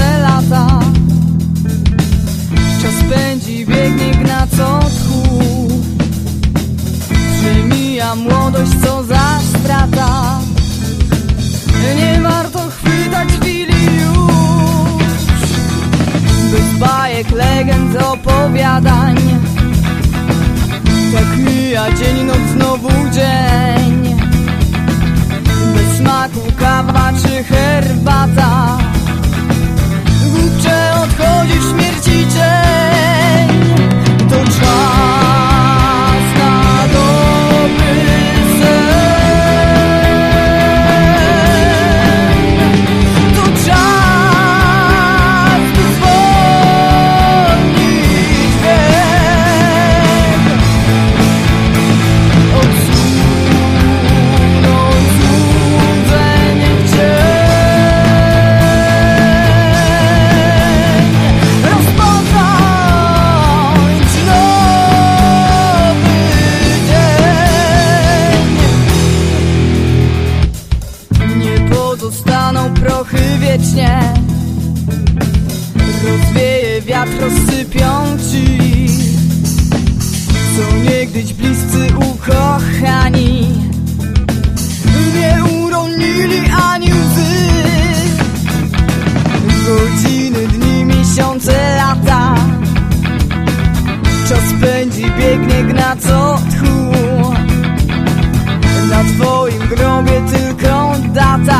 nasze lata. Czas pędzi, biegnie gnacą tchu. Przemija młodość, co za strata. Nie warto chwytać chwili już Bez bajek, legend, opowiadań. Tak mija dzień, noc, znowu dzień. Bez smaku kawa czy herbata. Pozostaną prochy wiecznie. Rozwieje wiatr, rozsypią ci. Co niegdyś bliscy ukochani. Nie uronili ani łzy. Godziny, dni, miesiące, lata. Czas pędzi, biegnie, gna co tchu. Na twoim grobie tylko data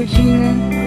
如今